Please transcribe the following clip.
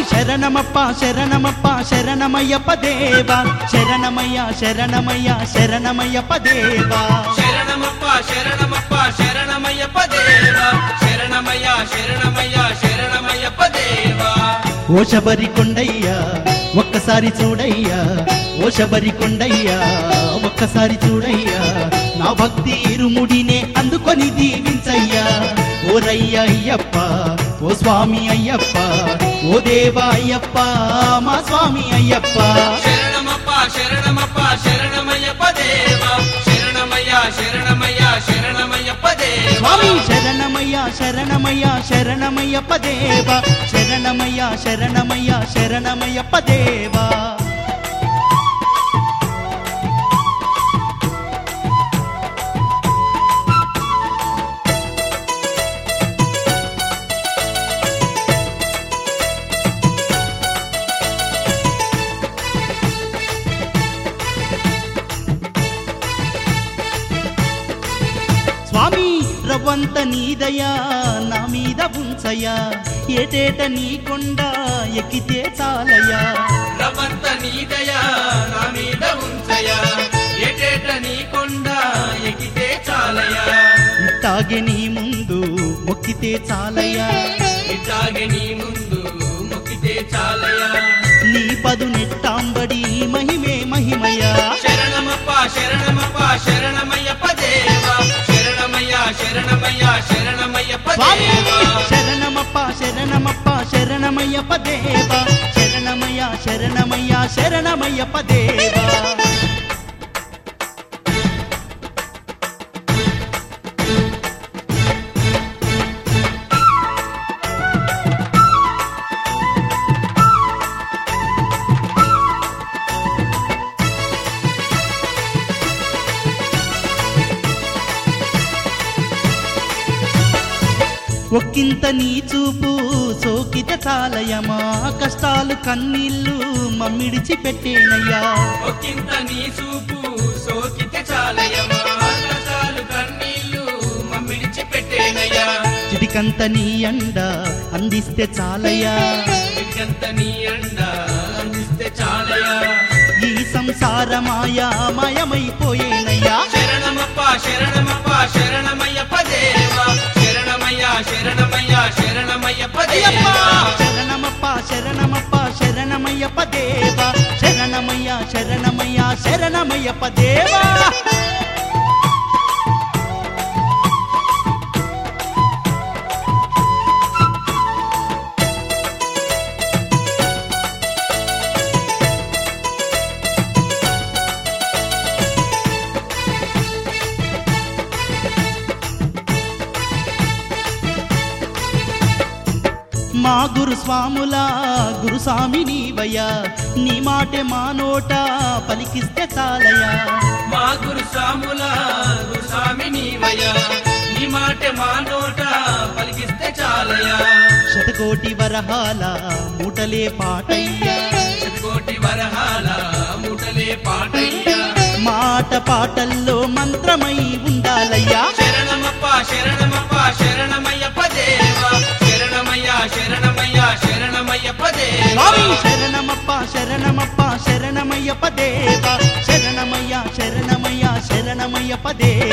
శరణమప్ప శరణమప్ప శరణమయ్యప్ప దేవా. శరణమయ్య శరణమయ్య శరణమయ్యప్ప దేవా. శరణమప్ప శరణమప్ప శరణమయ్యప్ప దేవా. శరణమయ్య శరణమయ్య శరణమయ్యప్ప దేవా. ఓ శబరి కొండయ్యా ఒక్కసారి చూడయ్యా. ఓ శబరి కొండయ్యా ఒక్కసారి చూడయ్యా. నా భక్తి ఇరుముడినే అందుకొని దీవించయ్యా. ఓ రయ్య అయ్యప్ప ఓ స్వామి అయ్యప్ప ఓ దేవా అయ్యప్ప మా స్వామి అయ్యప్ప శరణమప్ప శరణమప్ప శరణమయ్యప్ప దేవా శరణమయ్య శరణమయ్య శరణమయ్యప్ప దేవా స్వామి శరణమయ్య శరణమయ్య శరణమయ్యప్ప దేవా శరణమయ్య శరణమయ్య శరణమయ్యప్ప దేవా స్వామి రవ్వంత నీదయా నా మీద ఉంచయా? ఏటేట నీ కొండ ఎక్కితే చాలయా రవంత నీదయా నా మీద ఉంచయా? ఎటేట నీ కొండ ఎగితే చాలయా? ఇట్టాగే నీ ముందు మొక్కితే చాలయా? ఇట్లాగే నీ ముందు మొక్కితే చాలయా? నీ పదు శరణమప్ప శరణమప్ప శరణమయ్యప్ప దేవా. శరణమయ్య శరణమయ్య శరణమయ్యప్ప దేవా. ఒక్కింత నీ చూపు సోకిత చాలయమా కష్టాలు కన్నీళ్ళు మమ్మిడిచి పెట్టేనయ్యా ఒక్కింత నీ చూపు సోకితే చాలయమా కష్టాలు కన్నీళ్ళు మమ్మిడిచి పెట్టేనయ్యా చిటికంత నీ అండ అందిస్తే చాలయ్యా. ఇదంత నీ అండ అందిస్తే చాలయా ఈ సంసారమాయా మాయమైపోయేనయ్యా. శరణమప్ప శరణమప్ప. శరణమయ్యప్ప దేవా. శరణమయ్య శరణమయ్య శరణమయ్యప్ప దేవా. మా గురు స్వాముల గురుస్వామి నీవయ్యా నీ మాటే మా నోట పలికిస్తే చాలయ్యా. మా గురు స్వాముల గురు స్వామి నీవయ్యా నీ మాట మా నోట పలికిస్తే చాలయా శతకోటి వరహాల మూటలే పాటయ్యా. కోటి వరహాల ముటలే పాటయ్యా. మాట పాటల్లో మంత్రమై ఉండాలయ్యా శరణమయ్య దేవా శరణమయ్య శరణమయ్య శరణమయ్య దేవా.